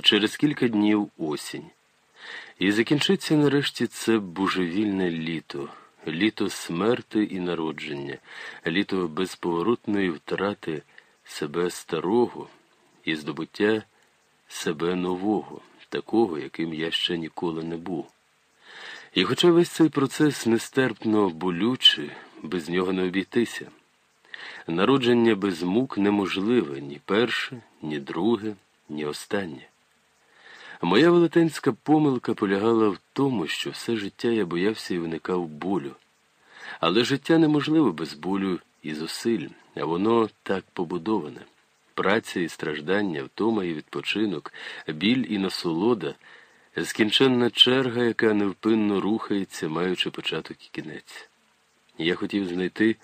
через кілька днів осінь. І закінчиться нарешті це божевільне літо, літо смерти і народження, літо безповоротної втрати себе старого і здобуття себе нового, такого, яким я ще ніколи не був. І хоча весь цей процес нестерпно болючий, без нього не обійтися. Народження без мук неможливе ні перше, ні друге, ні останнє. Моя велетенська помилка полягала в тому, що все життя я боявся і виникав болю. Але життя неможливе без болю і зусиль, а воно так побудоване. Праця і страждання, втома і відпочинок, біль і насолода, скінченна черга, яка невпинно рухається, маючи початок і кінець. Я хотів знайти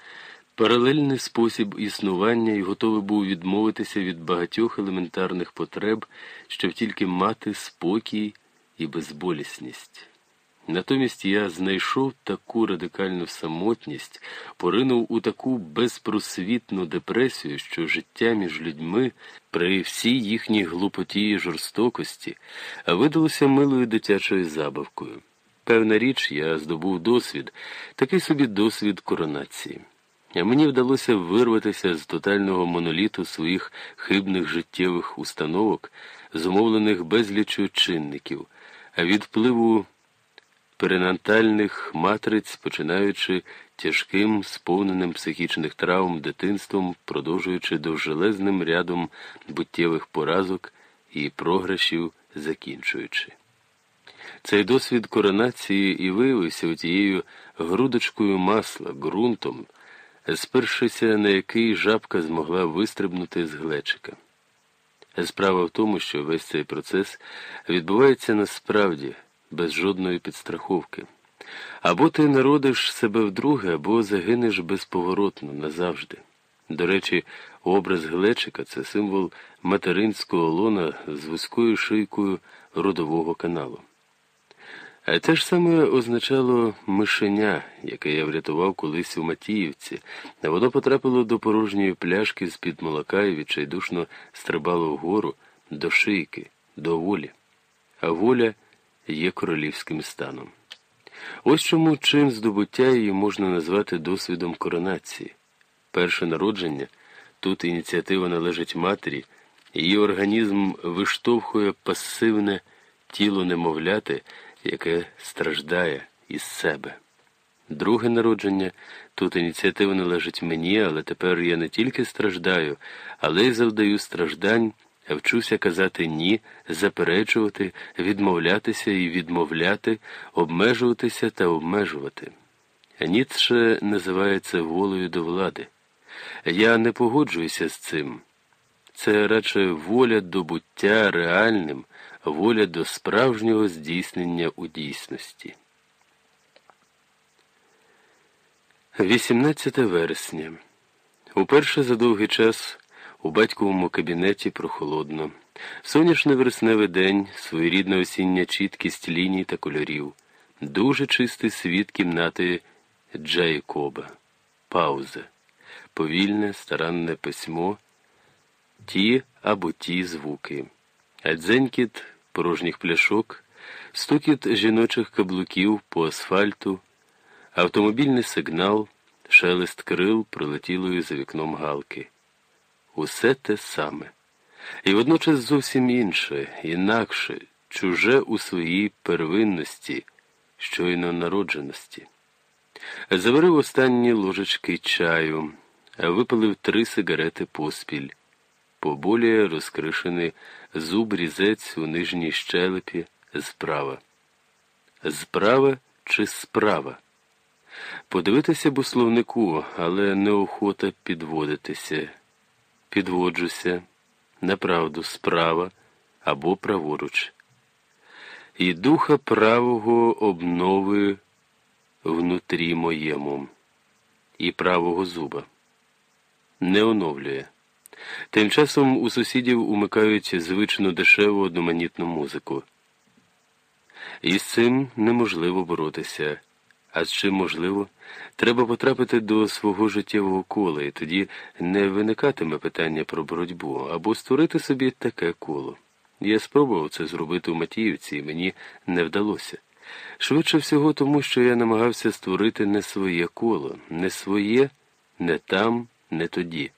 паралельний спосіб існування і готовий був відмовитися від багатьох елементарних потреб, щоб тільки мати спокій і безболісність. Натомість я знайшов таку радикальну самотність, поринув у таку безпросвітну депресію, що життя між людьми при всій їхній глупоті і жорстокості видалося милою дитячою забавкою. Певна річ, я здобув досвід, такий собі досвід коронації. Мені вдалося вирватися з тотального моноліту своїх хибних життєвих установок, зумовлених безлічю чинників, а від впливу перинатальних матриць, починаючи тяжким, сповненим психічних травм дитинством, продовжуючи довжелезним рядом буттєвих поразок і програшів, закінчуючи. Цей досвід коронації і виявився тією грудочкою масла, ґрунтом, спершися на який жабка змогла вистрибнути з глечика. Справа в тому, що весь цей процес відбувається насправді без жодної підстраховки. Або ти народиш себе вдруге, або загинеш безповоротно назавжди. До речі, образ глечика це символ материнського лона з вузькою шийкою родового каналу. А те ж саме означало мишеня, яке я врятував колись у Матіївці, а воно потрапило до порожньої пляшки з-під молока і відчайдушно стрибало вгору до шийки, до волі. А воля є королівським станом. Ось чому чин здобуття її можна назвати досвідом коронації. Перше народження тут ініціатива належить матері, її організм виштовхує пасивне тіло немовляти яке страждає із себе. Друге народження тут ініціатива належить мені, але тепер я не тільки страждаю, але й завдаю страждань, вчуся казати ні, заперечувати, відмовлятися і відмовляти, обмежуватися та обмежувати. Ніцше називається волею до влади. Я не погоджуюся з цим. Це радше воля до буття реальним воля до справжнього здійснення у дійсності. 18 вересня. Уперше за довгий час у батьковому кабінеті прохолодно. Сонячний вересневий день, своєрідна осіння чіткість ліній та кольорів, дуже чистий світ кімнати Джейкоба, пауза, повільне, старанне письмо, ті або ті звуки. Дзенькіт порожніх пляшок, стукіт жіночих каблуків по асфальту, автомобільний сигнал, шелест крил пролетілої за вікном галки. Усе те саме. І водночас зовсім інше, інакше, чуже у своїй первинності, щойно народженості. Заварив останні ложечки чаю, випалив три сигарети поспіль поболіє розкришений зуб різець у нижній щелепі зправа. Зправа чи справа? Подивитися б у словнику, але неохота підводитися. Підводжуся, направду, справа або праворуч. І духа правого обнови внутрі моєму, і правого зуба. Не оновлює. Тим часом у сусідів умикають звичну дешеву одноманітну музику. І з цим неможливо боротися. А з чим можливо, треба потрапити до свого життєвого кола, і тоді не виникатиме питання про боротьбу або створити собі таке коло. Я спробував це зробити у Матіївці, і мені не вдалося. Швидше всього, тому що я намагався створити не своє коло, не своє, не там, не тоді.